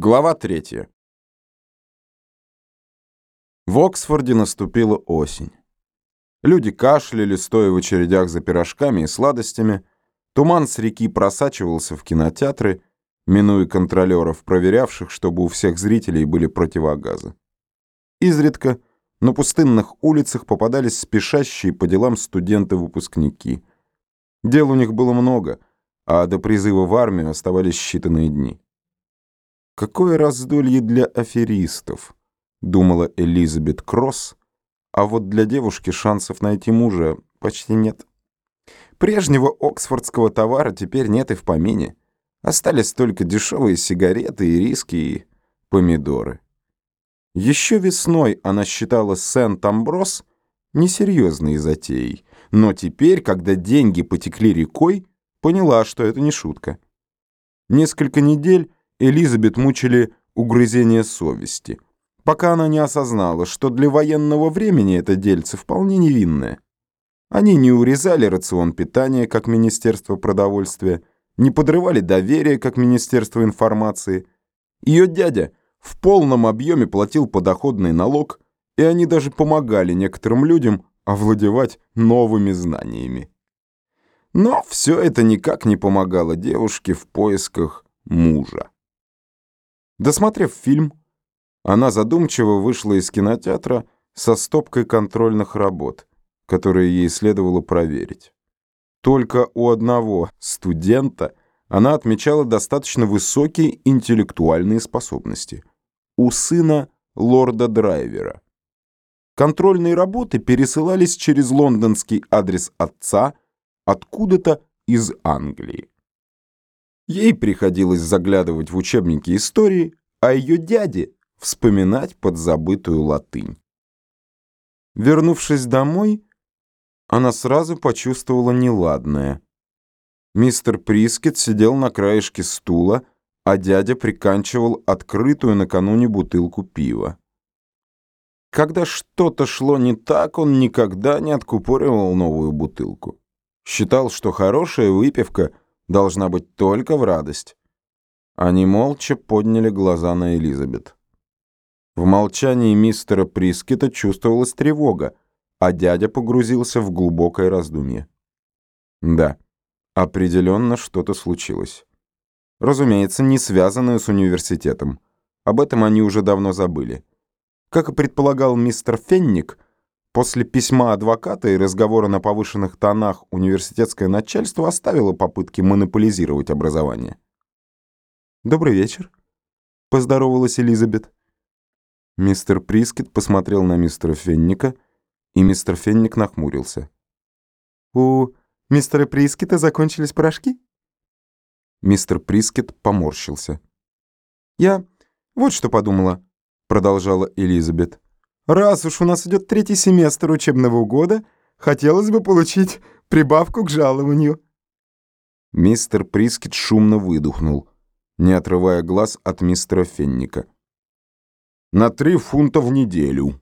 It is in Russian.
Глава третья. В Оксфорде наступила осень. Люди кашляли, стоя в очередях за пирожками и сладостями. Туман с реки просачивался в кинотеатры, минуя контролеров, проверявших, чтобы у всех зрителей были противогазы. Изредка на пустынных улицах попадались спешащие по делам студенты-выпускники. Дел у них было много, а до призыва в армию оставались считанные дни. Какое раздолье для аферистов, думала Элизабет Кросс, а вот для девушки шансов найти мужа почти нет. Прежнего оксфордского товара теперь нет и в помине. Остались только дешевые сигареты и риски и помидоры. Еще весной она считала Сент-Амброс несерьезной затеей, но теперь, когда деньги потекли рекой, поняла, что это не шутка. Несколько недель Элизабет мучили угрызения совести, пока она не осознала, что для военного времени это дельце вполне невинное. Они не урезали рацион питания, как Министерство продовольствия, не подрывали доверие, как Министерство информации. Ее дядя в полном объеме платил подоходный налог, и они даже помогали некоторым людям овладевать новыми знаниями. Но все это никак не помогало девушке в поисках мужа. Досмотрев фильм, она задумчиво вышла из кинотеатра со стопкой контрольных работ, которые ей следовало проверить. Только у одного студента она отмечала достаточно высокие интеллектуальные способности. У сына лорда Драйвера. Контрольные работы пересылались через лондонский адрес отца откуда-то из Англии. Ей приходилось заглядывать в учебники истории, а ее дяде вспоминать подзабытую латынь. Вернувшись домой, она сразу почувствовала неладное. Мистер Прискет сидел на краешке стула, а дядя приканчивал открытую накануне бутылку пива. Когда что-то шло не так, он никогда не откупоривал новую бутылку. Считал, что хорошая выпивка — должна быть только в радость. Они молча подняли глаза на Элизабет. В молчании мистера Прискета чувствовалась тревога, а дядя погрузился в глубокое раздумье. Да, определенно что-то случилось. Разумеется, не связанное с университетом. Об этом они уже давно забыли. Как и предполагал мистер Фенник, После письма адвоката и разговора на повышенных тонах университетское начальство оставило попытки монополизировать образование. «Добрый вечер», — поздоровалась Элизабет. Мистер Прискет посмотрел на мистера Фенника, и мистер Фенник нахмурился. «У мистера Прискета закончились порошки?» Мистер Прискет поморщился. «Я вот что подумала», — продолжала Элизабет. Раз уж у нас идет третий семестр учебного года, хотелось бы получить прибавку к жалованию». Мистер Прискет шумно выдохнул, не отрывая глаз от мистера Фенника. «На три фунта в неделю»,